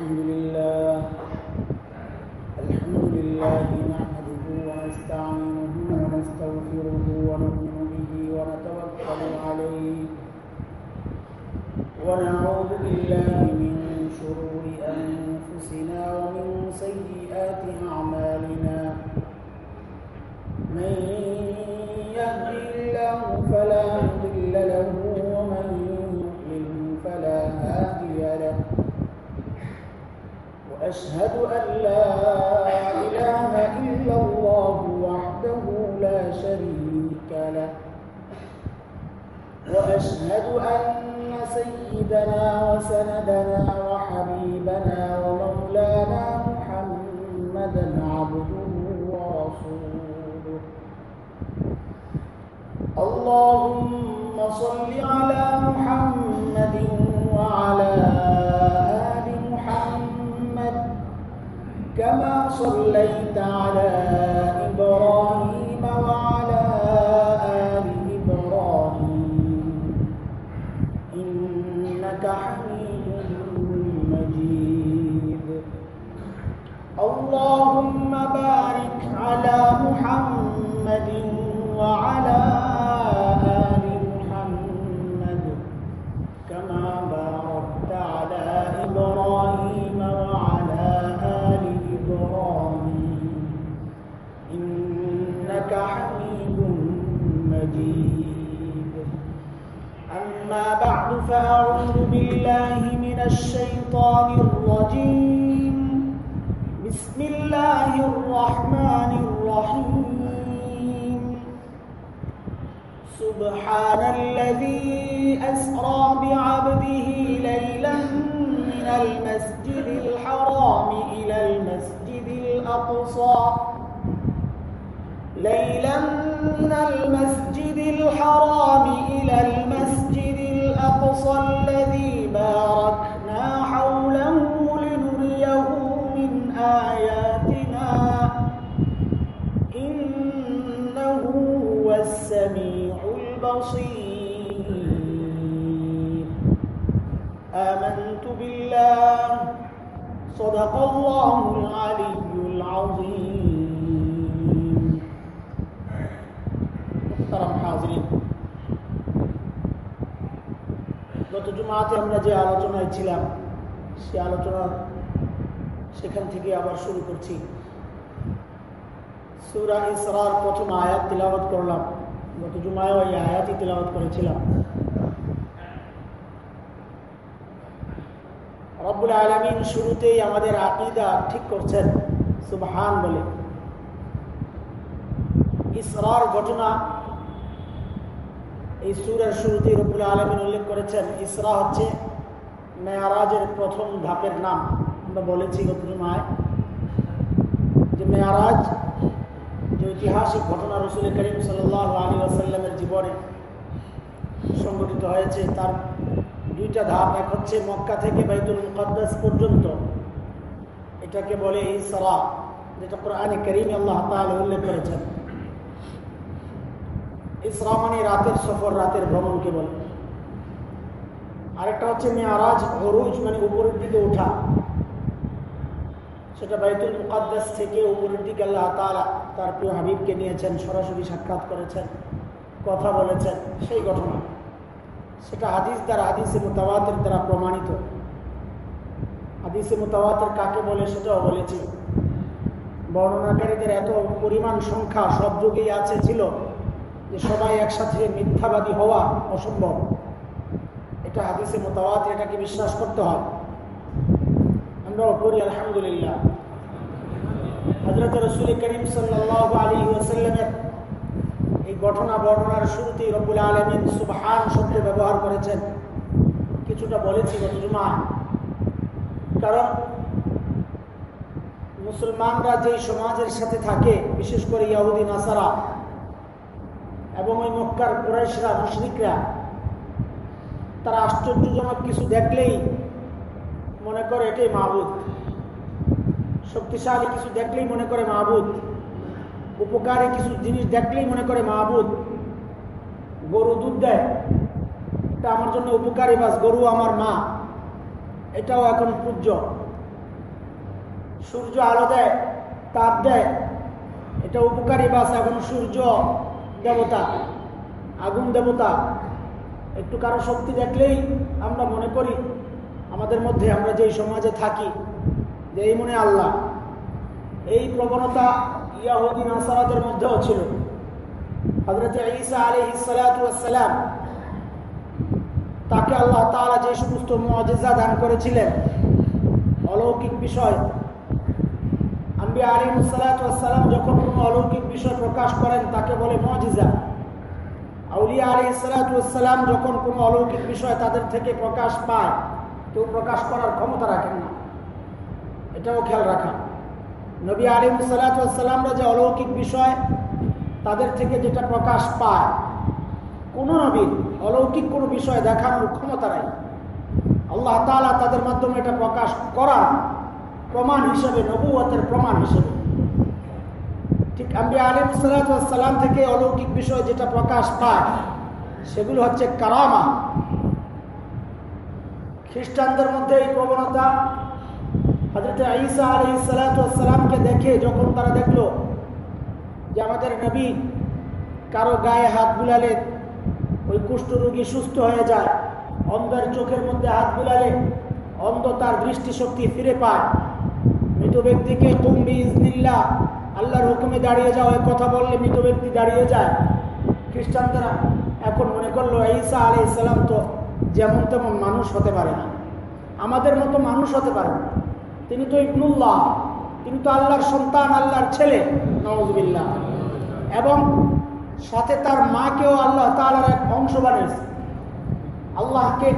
الحمد لله. اللهم صل على محمد وعلى آل محمد كما صليت على الرجيم. بسم الله الرحمن الرحيم. سبحان الذي أسرى بعبده ليلا من المسجد الحرام إلى المسجد الأقصى. ليلا من المسجد الحرام إلى المسجد الأقصى الذي باركنا صدق الله العلي العظيم محترم حاضرين গত জুমাতে আমরা যে আলোচনায় ছিলাম সে আলোচনা সেখান থেকে আবার শুরু করছি সুরা ইসরার প্রথম আয়াত তিলাবত করলাম গত জুমায় ওই আয়াতই তিলাবত করেছিলাম আলমিন শুরুতেই আমাদের আকিদা ঠিক করছেন, সুবহান বলে। ইসরার ঘটনা এই সুরের শুরুতেই রব্বুল আলমিন উল্লেখ করেছেন, ইসরা হচ্ছে মেয়ারাজের প্রথম ধাপের নাম। আমরা বলেছি গত জুমায় যে মেয়ারাজ যে ঐতিহাসিক ঘটনা রসুল করিম সাল্লাহ আলী আসাল্লামের জীবনে সংগঠিত হয়েছে, তার দুইটা ধাপ, এক হচ্ছে মক্কা থেকে বাইতুল মুকদ্দাস পর্যন্ত। এটাকে বলে ইসরা যেটা কোরআনে করিম আল্লাহ তাহলে উল্লেখ করেছেন। ইসরা মানে রাতের সফর, রাতের ভ্রমণকে বলে। আরেকটা হচ্ছে মেয়ারাজ হরুজ মানে উপরের দিকে ওঠা। সেটা বাইতুল মুকাদ্দাস থেকে উপরের দিকে আল্লাহ তালা তার প্রিয় হাবিবকে নিয়েছেন, সরাসরি সাক্ষাৎ করেছেন, কথা বলেছেন, সেই ঘটনা। সেটা হাদিস দ্বারা, হাদিসে মোতাবাতের দ্বারা প্রমাণিত। হাদিসে মোতাবাতের কাকে বলে সেটাও বলেছি। বর্ণনাকারীদের এত পরিমাণ সংখ্যা সব যুগেই আছে, ছিল যে সবাই একসাথে মিথ্যাবাদী হওয়া অসম্ভব। এটা হাদিসে মোতাবাত এটাকে বিশ্বাস করতে হয়। আমরাও করি আলহামদুলিল্লাহ। হজরত রসুল করিম সাল্লাহ আলী ওসাল্লামের ঘটনা বর্ণনার শুরুতেই রব্বুল আলমিন সুবহান শব্দ ব্যবহার করেছেন। কিছুটা বলেছি গত কারণ মুসলমানরা যেই সমাজের সাথে থাকে, বিশেষ করে ইয়াহুদি, নাসারা এবং ওই মক্কার কুরাইশরা, মুশরিকরা, তারা আশ্চর্যজনক কিছু দেখলেই মনে করে এটাই মাহবুদ শক্তিশালী কিছু দেখলেই মনে করে মাহবুদ উপকারী কিছু জিনিস দেখলেই মনে করে মাহবুদ, গরু দুধ দেয়। এটা আমার জন্য উপকারী বাস, গরু আমার মা। এটাও এখন পূজ্য। সূর্য আলো দেয়, তাপ দেয়। এটা উপকারী বাস, এখন সূর্য দেবতা, আগুন দেবতা। একটু কারও শক্তি দেখলেই আমরা মনে করি, আমাদের মধ্যে আমরা যেই সমাজে থাকি যে এই মনে আল্লাহ। এই প্রবণতা ইয়াহুদ্দিন আসারাদের মধ্যেও ছিল। হজরত ঈসা আলী তাকে আল্লাহ তালা যে সমস্ত মজেজা দান করেছিলেন, অলৌকিক বিষয় আম্বি আলী সালাম যখন কোনো অলৌকিক বিষয় প্রকাশ করেন, তাকে বলে মজিজা আউলিয়া আলী সালাম যখন কোনো অলৌকিক বিষয় তাদের থেকে প্রকাশ পায় কেউ প্রকাশ করার ক্ষমতা রাখেন না। এটাও খেয়াল রাখা। নবী আলিম সালাতামরা যে অলৌকিক বিষয়, তাদের থেকে যেটা প্রকাশ পায়, কোনো নবীর অলৌকিক কোনো বিষয় দেখানোর ক্ষমতা নাই। আল্লাহ তালা তাদের মাধ্যমে এটা প্রকাশ করার প্রমাণ হিসেবে, নবুয়তের প্রমাণ হিসেবে। ঠিক আমি আলিম সালাতাম থেকে অলৌকিক বিষয় যেটা প্রকাশ পায়, সেগুলো হচ্ছে কারামা। খ্রিস্টানদের মধ্যে এই প্রবণতা হজরত ঈসা আলী সালাতামকে দেখে যখন তারা দেখল যে আমাদের নবী কারও গায়ে হাত বুলালে ওই কুষ্ঠরোগী সুস্থ হয়ে যায়, অন্ধের চোখের মধ্যে হাত বুলালে অন্ধ তার দৃষ্টিশক্তি ফিরে পায়। মৃত ব্যক্তিকে কুম্বি ইজনিল্লা আল্লাহর হুকুমে দাঁড়িয়ে যাও কথা বললে মৃত ব্যক্তি দাঁড়িয়ে যায়। খ্রিস্টানরা এখন মনে করল, ঈসা আলি ইসলাম তো যেমন তেমন মানুষ হতে পারে না। আমাদের মতো মানুষ হতে পারে না। তিনি তো ইবনুল্লাহ, তিনি তো আল্লাহর সন্তান, আল্লাহর ছেলে নওয়াজবিল্লাহ এবং সাথে তার মাকেও আল্লাহ তালার এক অংশ বানিয়েছে। আল্লাহকে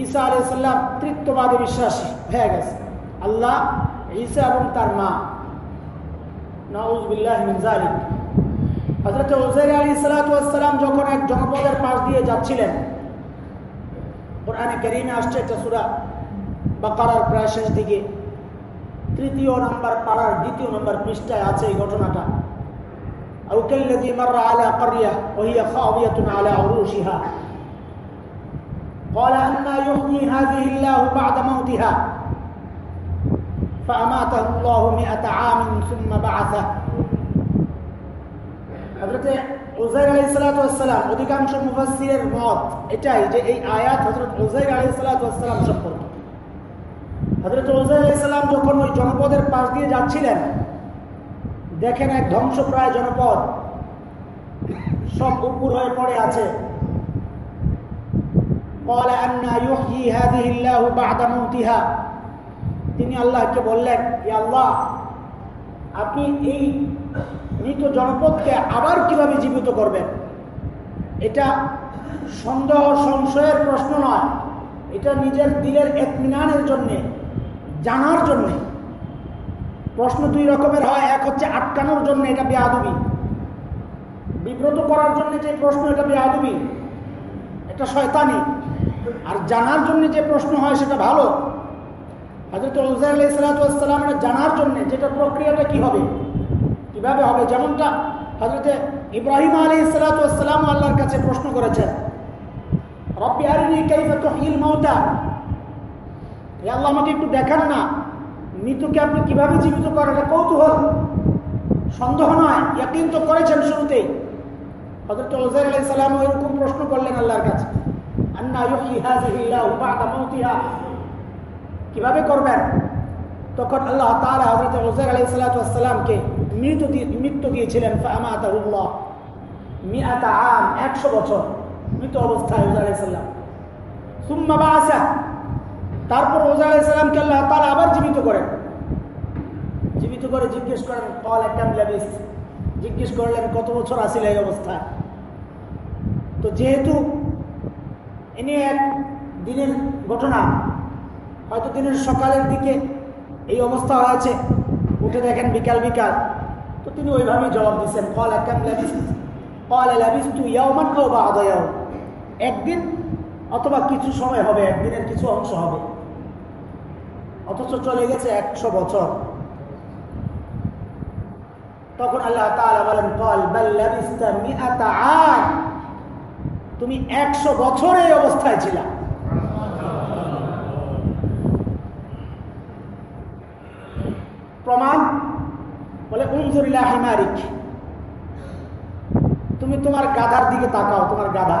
ঈসা আলাইসাল্লাম তৃত্ববাদে বিশ্বাসী হয়ে গেছে। আল্লাহ ঈসা এবং তার মা নওয়াজবিল্লাহ মিনজালি হজরত ওজাই আলী সালাতাম যখন এক জনপদের পাশ দিয়ে যাচ্ছিলেন, কোরআনে কেরিমে আসছে একটা সুরা বাকারার প্রায় শেষ দিকে। তৃতীয় নম্বর পাড়ার দ্বিতীয় নম্বর পৃষ্ঠায় আছে এই ঘটনাটা أو كالذي مر على قرية وهي خاوية على عروشها قال أنا يحيي هذه الله بعد موتها فأماته الله مئة عام ثم بعثه হজরতে ওজাইর আলী সালাতাম অধিকাংশ মুফাসিরের মত এটাই যে এই আয়াত হজরত ওজাইর আলী সালাতাম সম্পর্কে হজরত সাল্লাম যখন ওই জনপদের পাশ দিয়ে যাচ্ছিলেন, দেখেন এক ধ্বংসপ্রায় জনপদ সব উপর হয়ে পড়ে আছে। তিনি আল্লাহকে বললেন আল্লাহ, আপনি এই মৃত জনপদকে আবার কীভাবে জীবিত করবেন? এটা সন্দেহ, সংশয়ের প্রশ্ন নয়। এটা নিজের দিলের একমিনানের জন্যে। জানার জন্যে। প্রশ্ন দুই রকমের হয়, এক হচ্ছে আটকানোর জন্য এটা বেআবি বিব্রত করার জন্য যে প্রশ্ন, এটা বেআবি এটা শয়তানি। আর জানার জন্য যে প্রশ্ন হয়, সেটা ভালো। হজরত এটা জানার জন্য যেটা প্রক্রিয়াটা কি হবে? কীভাবে হবে? যেমনটা হজরতে ইব্রাহিম আলী সালাতাম আল্লাহর কাছে প্রশ্ন করেছেন। রব্বি কাইফা তুহিল আল্লাহ আমাকে একটু দেখান না। মৃতকে আপনি কীভাবে জীবিত করেন, এটা কৌতূহল। সন্দেহ নয়, ইয়াকিন তো করেছেন শুরুতেই। হজরত ওজাইর আলাই সালাম প্রশ্ন করলেন আল্লাহর কাছে। কীভাবে করবেন? তখন আল্লাহ তালা হজরত ওজাইর আলাই সালাতামকে মৃত্যু মৃত্যু দিয়েছিলেন আম, একশো বছর মৃত অবস্থায় ওজার আলাইসাল্লাম সুম্মা বা আসা তারপর ওজা আলাইসালামকে আল্লাহ তারা আবার জীবিত করেন জীবিত করে জিজ্ঞেস করেন, কল একটা লেবিস জিজ্ঞেস করলেন, কত বছর আসিল এই অবস্থা? তো যেহেতু ইনি এক দিনের ঘটনা, হয়তো দিনের সকালের দিকে এই অবস্থা হয়েছে, উঠে দেখেন বিকাল বিকাল। তো তিনি ওইভাবেই জবাব দিচ্ছেন, কল একটা লেবিস কল লেবিস তুই ইয়াও ইয়াওমান বা আদয়াও একদিন অথবা কিছু সময় হবে, একদিনের কিছু অংশ হবে। অথচ চলে গেছে একশো বছর। তখন আল্লাহ বলেন, কল তুমি একশো বছর এই অবস্থায় ছিল। প্রমাণ বলে উমজুরিল্লাহ মারিক তুমি তোমার গাধার দিকে তাকাও, তোমার গাধা।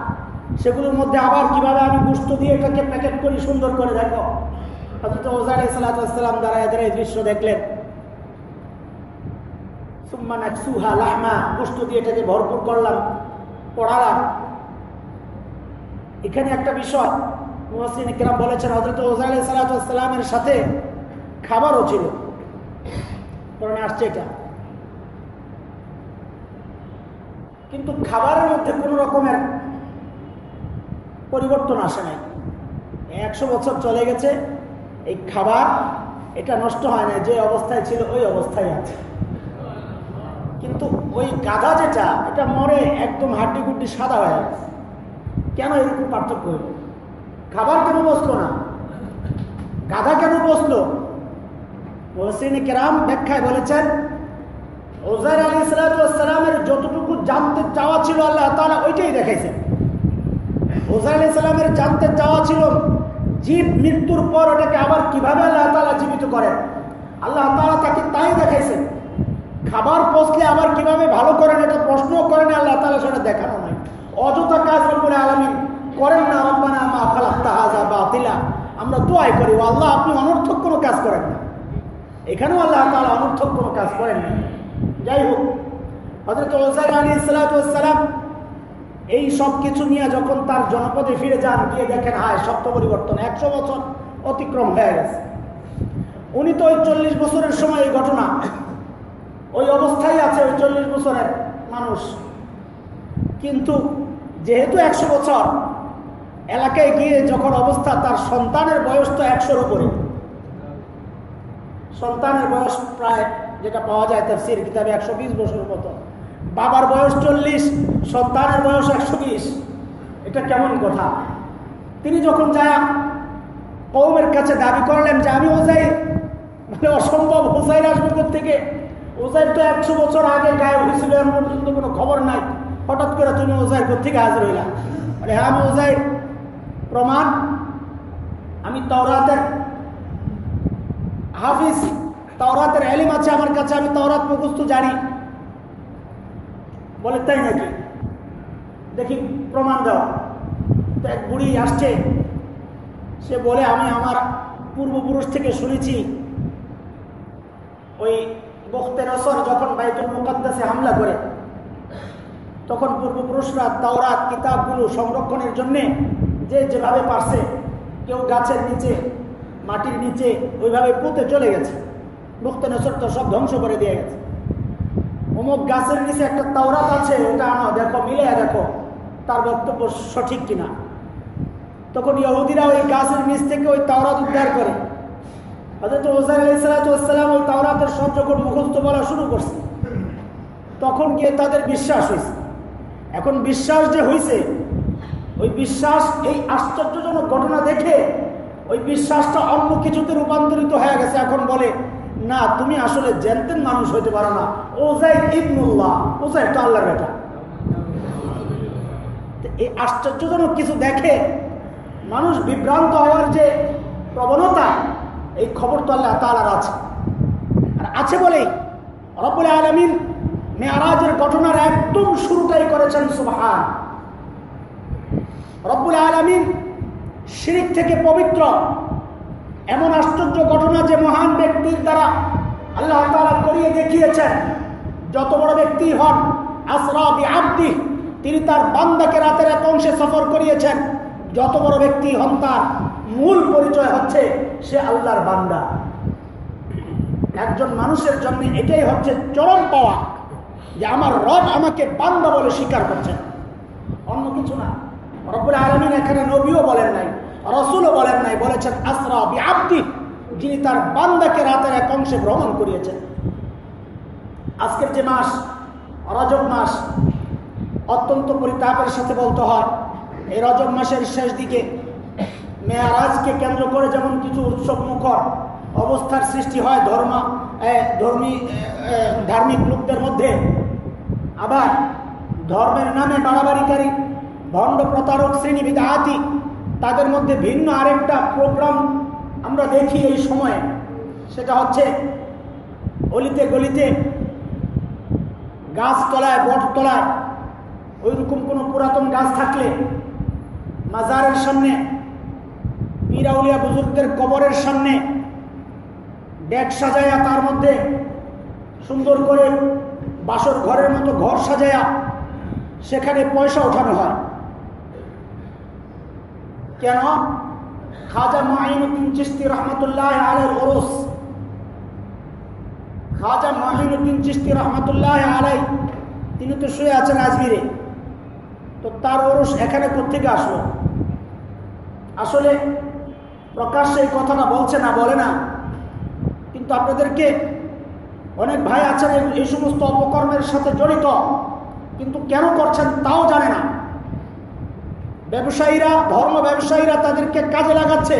সেগুলোর মধ্যে আবার কীভাবে আমি গুস্ত দিয়ে এটাকে প্যাকেট করি, সুন্দর করে দেখো। হজরত ওজার সালাতাম দ্বারা এদের এই দৃশ্য দেখলেন। সুম্মান সুহা লাহমা, গুস্ত দিয়ে এটাকে ভরপুর করলাম, পড়ালাম। এখানে একটা বিষয় মুহাসিন ইকরাম বলেছেন হজরত ওজার সালাতামের সাথে খাবারও ছিল। কোরআনে আসছে এটা। কিন্তু খাবারের মধ্যে কোনো রকমের পরিবর্তন আসে নাই। একশো বছর চলে গেছে, এই খাবার, এটা নষ্ট হয় না যে অবস্থায় ছিল, ওই অবস্থায় আছে। কিন্তু ওই গাধা যেটা, এটা মরে একদম হাড্ডি গুড্ডি সাদা হয়ে গেছে। কেন এরকম পার্থক্য হইল খাবার কেন বসল না? গাধা কেন বসল? কেরাম ব্যাখ্যায় বলেছেন ওজার আলী সালামের যতটুকু জানতে চাওয়া ছিল আল্লাহ তারা ওইটাই দেখাইছেন। ওজার আলী জানতে চাওয়া ছিল, জীব মৃত্যুর পর ওটাকে আবার কীভাবে আল্লাহ তালা জীবিত করেন আল্লাহ তালা তাকে তাই দেখাইছেন। খাবার পচলে আবার কীভাবে ভালো করেন এটা প্রশ্ন করেন, আল্লাহ তালা সেটা দেখানো নাই। অযথা কাজ রব্বুল আলমিন করেন না, রব্বানা মা খালাক্তা হাজা বা তিলা আমরা দোয়াই করি, ও আল্লাহ, আপনি অনর্থক কোনো কাজ করেন না। এখানেও আল্লাহ তালা অনর্থক কোনো কাজ করেন না। যাই হোক হজরত ওসাই আলী সালাম এই সব কিছু নিয়ে যখন তার জনপদে ফিরে যান, গিয়ে দেখেন, হায়, সপ্ত পরিবর্তন, একশো বছর অতিক্রম হয়ে গেছে। উনি তো ওই চল্লিশ বছরের সময় এই ঘটনা, ওই অবস্থায় আছে ওই চল্লিশ বছরের মানুষ। কিন্তু যেহেতু একশো বছর, এলাকায় গিয়ে যখন অবস্থা, তার সন্তানের বয়স তো একশোর উপরে। সন্তানের বয়স প্রায় যেটা পাওয়া যায় তার সির কিতাবে একশো বিশ বছর মতো। বাবার বয়স চল্লিশ, সন্তানের বয়স একশো বিশ। এটা কেমন কথা? তিনি যখন যায় কৌমের কাছে দাবি করলেন যে আমি ওজাই মানে অসম্ভব হোসাইর আসবে থেকে ওজাইর তো একশো বছর আগে গায়ে হয়েছিল এর পর্যন্ত কোনো খবর নাই। হঠাৎ করে তুমি ওজাইর থেকে হাজির হইলা? মানে হ্যাঁ আমি ওজাইর। প্রমাণ, আমি তওরাতের হাফিজ, তাওরাতের এলিম আছে আমার কাছে, আমি তাওরাত মুখস্থ জানি। বলে, তাই নাকি? দেখি, প্রমাণ দাও। তো এক বুড়ি আসছে। সে বলে, আমি আমার পূর্বপুরুষ থেকে শুনেছি। ওই বখতে নসর যখন বাইতুল মুকাদ্দাসে হামলা করে, তখন পূর্বপুরুষরা তাওরাত, কিতাবগুলো সংরক্ষণের জন্যে যে যেভাবে পারছে, কেউ গাছের নিচে, মাটির নিচে, ওইভাবে পুঁতে চলে গেছে। মুক্ত তো সব ধ্বংস করে দিয়ে গেছে। অমুক গাছের নিচে একটা তাওরাত আছে, ওটা আনো, দেখো মিলে দেখো, তার বক্তব্য সঠিক কিনা। তখন ইহুদিরা ওই গাছের নিচ থেকে ওই তাওরাত উদ্ধার করে। ওই যখন বলা শুরু করছে। তখন গিয়ে তাদের বিশ্বাস হয়েছে। এখন বিশ্বাস যে হয়েছে ওই বিশ্বাস, এই আশ্চর্যজনক ঘটনা দেখে ওই বিশ্বাসটা অন্য কিছুতে রূপান্তরিত হয়ে গেছে। এখন বলে না, তুমি আসলে জেনতেন মানুষ হইতে পারো না। ওজাই ইবনুল্লাহ, ওজাই তো আল্লাহর বেটা। এই আশ্চর্যজনক কিছু দেখে মানুষ বিভ্রান্ত হওয়ার যে প্রবণতা, এই খবর তো আল্লাহ তালার আছে। আর আছে বলেই রব্বুল আলমিন মেয়ারাজের ঘটনার একদম শুরুটাই করেছেন, সুবাহান। রব্বুল আলমিন শিরিক থেকে পবিত্র এমন আশ্চর্য ঘটনা যে মহান ব্যক্তির দ্বারা আল্লাহ তালা করিয়ে দেখিয়েছেন, যত বড় ব্যক্তি হন আসরাবি আব্দি তিনি তার বান্দাকে রাতের এক অংশে সফর করিয়েছেন। যত বড় ব্যক্তি হন তার মূল পরিচয় হচ্ছে সে আল্লাহর বান্দা। একজন মানুষের জন্য এটাই হচ্ছে চরম পাওয়া যে আমার রব আমাকে বান্দা বলে স্বীকার করছেন। অন্য কিছু না। রব্বুল আলমিন এখানে নবীও বলেন নাই রসুলও বলেন নাই, বলেছেন, আসরা আব্দি যিনি তার বান্দাকে রাতের এক অংশে ভ্রমণ করিয়েছেন। আজকের যে মাস, রজব মাস, অত্যন্ত পরিতাপের সাথে বলতে হয়, এই রজব মাসের শেষ দিকে মেয়ারাজকে কেন্দ্র করে যেমন কিছু উৎসব মুখর অবস্থার সৃষ্টি হয় ধর্ম ধর্মী ধার্মিক লোকদের মধ্যে, আবার ধর্মের নামে বাড়াবাড়িকারী, ভণ্ড প্রতারক শ্রেণি বিধাতি তাদের মধ্যে ভিন্ন আরেকটা প্রোগ্রাম আমরা দেখি এই সময়ে। সেটা হচ্ছে অলিতে গলিতে গাছতলায়, বটতলায় ওইরকম কোনো পুরাতন গাছ থাকলে মাজারের সামনে, পীরাউলিয়া বুজুর্গদের কবরের সামনে ডেক সাজায়া তার মধ্যে সুন্দর করে বাসর ঘরের মতো ঘর সাজায়া সেখানে পয়সা ওঠানো হয়। কেন? খাজা মাহিনুদ্দিন চিস্তি রহমতুল্লাহ আলের ওরস। খাজা মাহিনুদ্দিন চিস্তি রহমতুল্লাহ আলাই, তিনি তো শুয়ে আছেন আজমিরে। তো তার ওরস এখানে কোথেকে আসলো? আসলে প্রকাশ্যে এই কথাটা বলছে না, বলে না। কিন্তু আপনাদেরকে অনেক ভাই আছেন এই সমস্ত অপকর্মের সাথে জড়িত। কিন্তু কেন করছেন তাও জানে না। ব্যবসায়ীরা, ধর্ম ব্যবসায়ীরা তাদেরকে কাজে লাগাচ্ছে,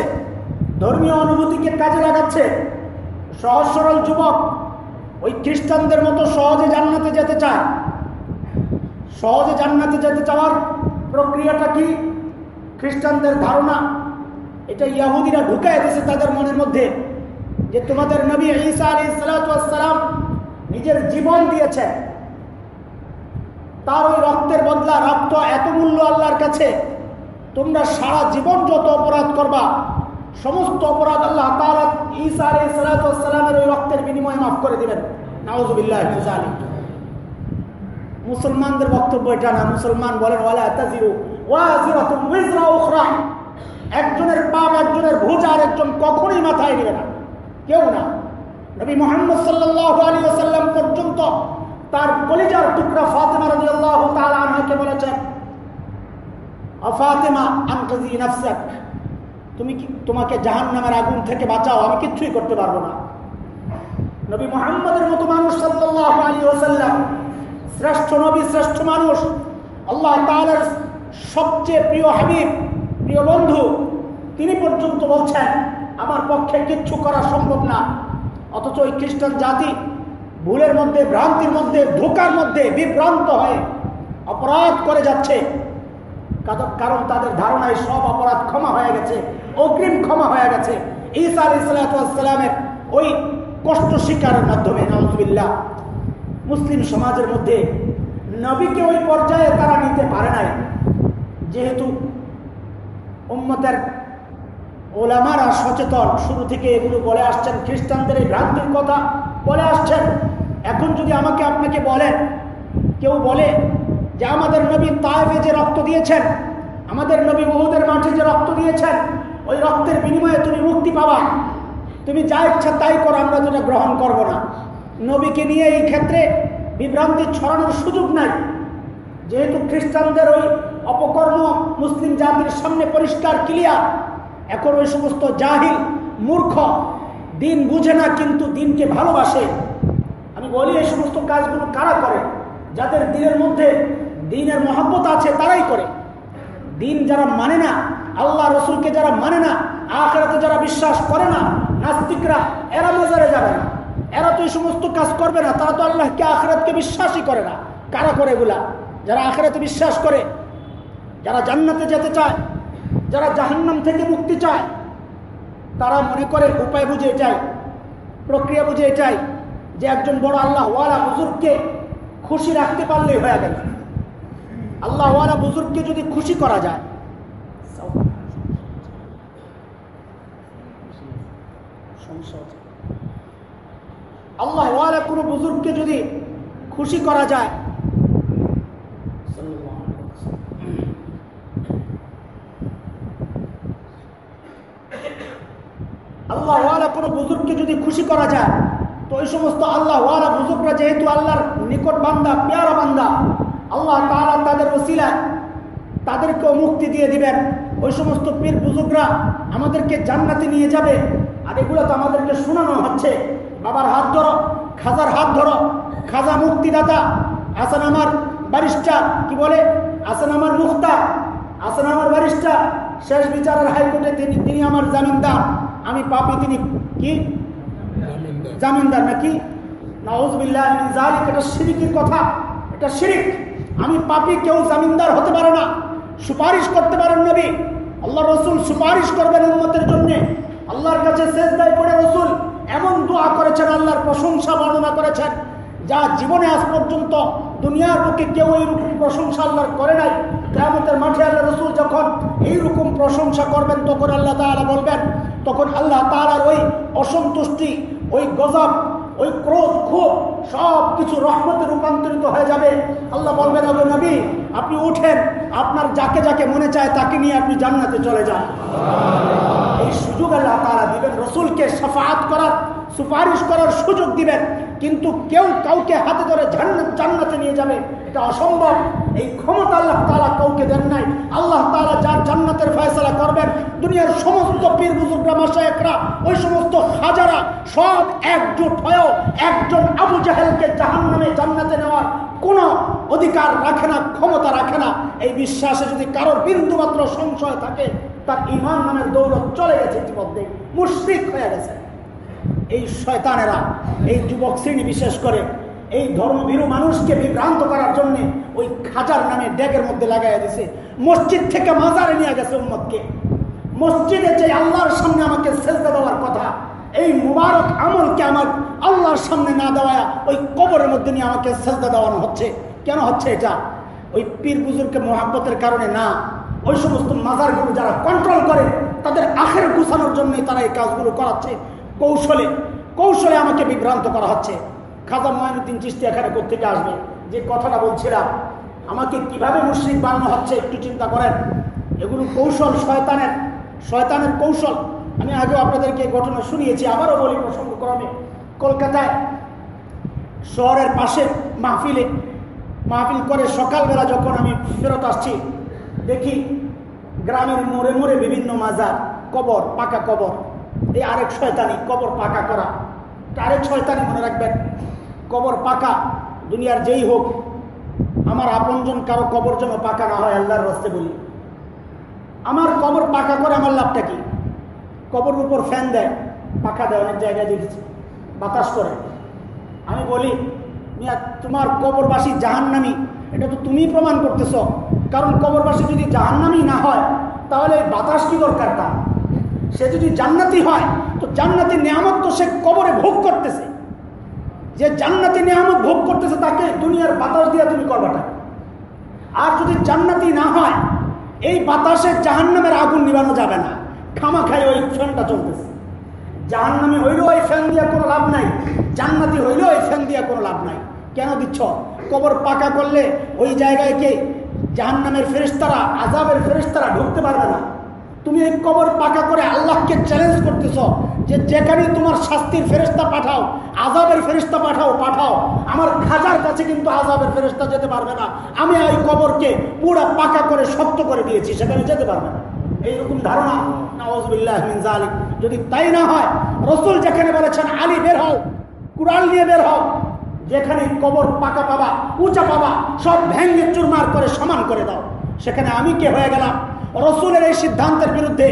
ধর্মীয় অনুভূতিকে কাজে লাগাচ্ছে। সহজ সরল যুবক ওই খ্রিস্টানদের মতো সহজে জান্নাতে যেতে চায়। সহজে জান্নাতে যেতে চাওয়ার প্রক্রিয়াটা কি? খ্রিস্টানদের ধারণা। এটা ইয়াহুদিরা ঢুকাই দিয়েছে তাদের মনের মধ্যে যে তোমাদের নবী ঈসা আলী সালাম নিজের জীবন দিয়েছে। তার ওই রক্তের বদলা, রক্ত এত মূল্য আল্লাহর কাছে। তোমরা সারা জীবন যত অপরাধ করবা, সমস্ত অপরাধ আল্লাহ তালা ওই রক্তের বিনিময়ে মাফ করে দিবেন। নাউজুবিল্লাহ মুসলমানদের বক্তব্য এটা না, মুসলমান বলেন একজনের পাপ একজনের ভুজ আর একজন কখনই মাথায় নেবে না। কেউ না। নবী মোহাম্মদ সাল্লাহ পর্যন্ত তার কলিজার টুকরা ফাতেমা রাজি আল্লাহ তালাকে বলেছেন তুমি কি তোমাকে জাহান নামের আগুন থেকে বাঁচাও? আমি কিচ্ছুই করতে পারব না। নবী মোহাম্মদের মতো মানুষ ওসাল্লাম শ্রেষ্ঠ নবী, শ্রেষ্ঠ মানুষ, আল্লাহ সবচেয়ে প্রিয় হাবিব, প্রিয় বন্ধু, তিনি পর্যন্ত বলছেন, আমার পক্ষে কিচ্ছু করা সম্ভব না। অথচ ওই খ্রিস্টান জাতি ভুলের মধ্যে, ভ্রান্তির মধ্যে, ধোকার মধ্যে বিভ্রান্ত হয়ে অপরাধ করে যাচ্ছে। কারণ তাদের ধারণায় সব অপরাধ ক্ষমা হয়ে গেছে, অগ্রিম ক্ষমা হয়ে গেছে। ঈসা আলী ওই কষ্ট শিকারের মাধ্যমে নজবিল্লা মুসলিম সমাজের মধ্যে নবীকে ওই পর্যায়ে তারা নিতে পারে নাই। যেহেতু উম্মতের ওলামারা সচেতন, শুরু থেকে এগুলো বলে আসছেন, খ্রিস্টানদের এই ভ্রান্তির কথা বলে আসছেন। এখন যদি আমাকে আপনাকে বলেন, কেউ বলে যে আমাদের নবী তায়েফে যে রক্ত দিয়েছেন, আমাদের নবী বহুদের মাঠে যে রক্ত দিয়েছেন, ওই রক্তের বিনিময়ে তুমি মুক্তি পাবা। তুমি যা ইচ্ছা তাই করো, আমরা যেটা গ্রহণ করব না। নবীকে নিয়ে এই ক্ষেত্রে বিভ্রান্তি ছড়ানোর সুযোগ নাই। যেহেতু খ্রিস্টানদের ওই অপকর্ম মুসলিম জাতির সামনে পরিষ্কার, ক্লিয়ার, এখন ওই সমস্ত জাহিল, মূর্খ, দিন বুঝে না, কিন্তু দিনকে ভালোবাসে। আমি বলি এই সমস্ত কাজগুলো কারা করে? যাদের দিনের মধ্যে দিনের মহাব্বত আছে, তারাই করে। দিন যারা মানে না, আল্লাহ রসুলকে যারা মানে না, আখেরাতে যারা বিশ্বাস করে না, নাস্তিকরা, এরা মজারে যাবে না। এরা তো এই সমস্ত কাজ করবে না, তারা তো আল্লাহকে আখেরাতকে বিশ্বাসই করে না। কারা করে এগুলা? যারা আখেরাতে বিশ্বাস করে, যারা জান্নাতে যেতে চায়, যারা জাহান্নাম থেকে মুক্তি চায়, তারা মনে করে উপায় বুঝে এটাই প্রক্রিয়া বুঝে এটাই যে একজন বড় আল্লাহ ওয়ালা বুজুর্গকে খুশি রাখতে পারলেই হয়ে গেল। আল্লাহ ওয়ালা বুজুর্গকে যদি খুশি করা যায়। আল্লাহ ওয়ালা কোনো বুজুর্গকে যদি খুশি করা যায়। আল্লাহ ওয়ালা কোনো বুজুর্গকে যদি খুশি করা যায়, তো ওই সমস্ত আল্লাহ ওয়ালা বুজুর্গরা যেহেতু আল্লাহর নিকট বান্দা, পেয়ারা বান্দা আল্লাহ তালা তাদের ওসিলায় তাদেরকেও মুক্তি দিয়ে দিবেন। ওই সমস্ত পীর বুজুর্গরা আমাদেরকে জান্নাতে নিয়ে যাবে। আর এগুলো তো আমাদেরকে শোনানো হচ্ছে। বাবার হাত ধরো, খাজার হাত ধরো, খাজা মুক্তিদাতা আছেন আমার ব্যারিস্টার, কি বলে? আছেন আমার মুক্তা আছেন আমার ব্যারিস্টার, শেষ বিচারের হাইকোর্টে তিনি তিনি আমার জামিনদার। আমি পাপি তিনি কি? জামিনদার নাকি? জালিক এটা শিরিকের কথা, এটা শিরিক। আমি পাপি কেউ জামিনদার হতে পারে না। সুপারিশ করতে পারেন নবী। আল্লাহ রসুল সুপারিশ করবেন উন্মতের জন্য। আল্লাহর কাছে শেষ দায় পড়ে রসুল এমন দোয়া করেছেন, আল্লাহর প্রশংসা বর্ণনা করেছেন, যা জীবনে আজ পর্যন্ত দুনিয়ার বুকে কেউ এইরকম প্রশংসা আল্লাহর করে নাই। কেমতের মাঠে আল্লাহ রসুল যখন এইরকম প্রশংসা করবেন, তখন আল্লাহ তালা বলবেন, তখন আল্লাহ তালার ওই অসন্তুষ্টি, ওই গজব ওই ক্রোধ, ক্ষোভ সব কিছু রহমতে রূপান্তরিত হয়ে যাবে। আল্লাহ বলবেন, আবু নবী, আপনি উঠেন। আপনার যাকে যাকে মনে চায় তাকে নিয়ে আপনি জান্নাতে চলে যান। সুযোগ আল্লাহ তারা দিবেন, রসুলকে সাফাত করার, সুপারিশ করার সুযোগ দিবেন। কিন্তু কেউ কাউকে হাতে ধরে জান্নাতে নিয়ে যাবে, এটা অসম্ভব। এই ক্ষমতা আল্লাহ তালা কাউকে দেন নাই। আল্লাহ তালা যার জান্নাতের ফয়সলা করবেন, দুনিয়ার সমস্ত পীর বুজুর্গরা মাসায়করা ওই সমস্ত হাজারা সব একজোট হয়েও একজন আবু জাহেলকে জাহান নামে জান্নাতে নেওয়ার কোনো অধিকার রাখে না, ক্ষমতা রাখে না। এই বিশ্বাসে যদি কারোর বিন্দু মাত্র সংশয় থাকে তার ইমান নামের দৌলত চলে গেছে ইতিমধ্যে মুশ্রিক হয়ে গেছে। এই শয়তানেরা, এই যুবক শ্রেণি বিশেষ করে, এই ধর্মভীরু মানুষকে বিভ্রান্ত করার জন্য ওই খাজার নামে ড্যাগের মধ্যে লাগাই দিছে। মসজিদ থেকে মাজারে নিয়ে গেছে উম্মতকে। মসজিদে যে আল্লাহর সামনে আমাকে সেজদা দেওয়ার কথা, এই মুবারক আমলকে আমার আল্লাহর সামনে না দেওয়া ওই কবরের মধ্যে নিয়ে আমাকে সেজদা দেওয়ানো হচ্ছে। কেন হচ্ছে এটা? ওই পীর বুজুরকে মোহাব্বতের কারণে না। ওই সমস্ত মাজারগুলো যারা কন্ট্রোল করে, তাদের আখের গুছানোর জন্যই তারা এই কাজগুলো করাচ্ছে। কৌশলে কৌশলে আমাকে বিভ্রান্ত করা হচ্ছে। খাজা ময়নুদ্দিন চিস্তি এখানে কোথেকে আসবে? যে কথাটা বলছিলাম, আমাকে কীভাবে মুশ্রিক বানানো হচ্ছে একটু চিন্তা করেন। এগুলো কৌশল শয়তানের শয়তানের কৌশল। আমি আগেও আপনাদেরকে ঘটনা শুনিয়েছি, আবারও বলি প্রসঙ্গক্রমে। কলকাতায়, শহরের পাশে মাহফিলে, মাহফিল করে সকালবেলা যখন আমি ফেরত আসছি দেখি গ্রামের মোড়ে মোড়ে বিভিন্ন মাজার, কবর, পাকা কবর। এই আরেক শয়তানি, কবর পাকা করা। আরেক শয়তানি মনে রাখবেন, কবর পাকা, দুনিয়ার যেই হোক, আমার আপনজন কারও কবর যেন পাকা না হয়, আল্লাহর রস্তে বলি। আমার কবর পাকা করে আমার লাভটা কি? কবর উপর ফ্যান দেয়, পাখা দেয়, অনেক জায়গায় দেখেছি, বাতাস করে। আমি বলি, মিয়া, তোমার কবরবাসী জাহান্নামি, এটা তো তুমি প্রমাণ করতেছ। কারণ কবরবাসী যদি জাহান্নামি না হয়, তাহলে বাতাস কি দরকার তার? সে যদি জান্নাতি হয়, তো জান্নাতি নিয়ামত তো সে কবরে ভোগ করতেছে। যে জান্নাতি নিয়ামত ভোগ করতেছে, তাকে দুনিয়ার বাতাস দিয়ে তুমি করবাটা আর যদি জান্নাতি না হয়, এই বাতাসে জাহান্নামের আগুন নিবানো যাবে না। খামা খাই ওই ফ্যানটা চলতেছে। জাহান্নামে হইলেও ওই ফ্যান দিয়ে কোনো লাভ নাই, জান্নাতি হইলেও ওই ফ্যান দিয়ে কোনো লাভ নাই। কেন দিচ্ছ? কবর পাকা করলে ওই জায়গায় কে জাহান্নামের ফেরিস্তারা আজাবের ফেরিস্তারা ঢুকতে পারবে না। তুমি এই কবর পাকা করে আল্লাহকে চ্যালেঞ্জ করতেছ যে যেখানে তোমার শাস্তির ফেরিস্তা পাঠাও আজাবের ফেরিস্তা পাঠাও পাঠাও। আমার খাজার কাছে কিন্তু আজাবের ফেরিস্তা যেতে পারবে না। আমি এই কবরকে পুরা পাকা করে শক্ত করে দিয়েছি, সেখানে যেতে পারবে না। এইরকম ধারণা যদি তাই না হয়, রসুল যেখানে বলেছেন, আলী বের হও কুড়াল নিয়ে বের হও। যেখানে কবর পাকা পাবা, উঁচা পাবা, সব ভেঙ্গে চুরমার করে সমান করে দাও। সেখানে আমি কে হয়ে গেলাম? রসুলের এই সিদ্ধান্তের বিরুদ্ধে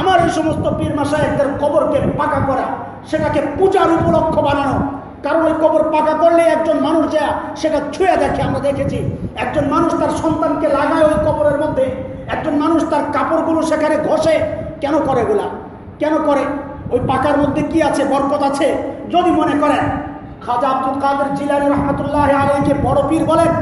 আমার এই সমস্ত পীর মাসায়কদের কবরকে পাকা করা, সেটাকে পূজার উপলক্ষ বানানো। কারণ ওই কবর পাকা করলে একজন মানুষ যা, সেটা ছুঁয়ে দেখে আমরা দেখেছি, একজন মানুষ তার সন্তানকে লাগায় ওই কবরের মধ্যে, একজন মানুষ তার কাপড়গুলো সেখানে ঘষে, কেন করে এগুলা কেন করে? ওই পাকার মধ্যে কি আছে, বরকত আছে? যদি মনে করেন খাজা আব্দুল কাদের জিলানি রহমতুল্লাহ আলীকে বড় পীর বলেন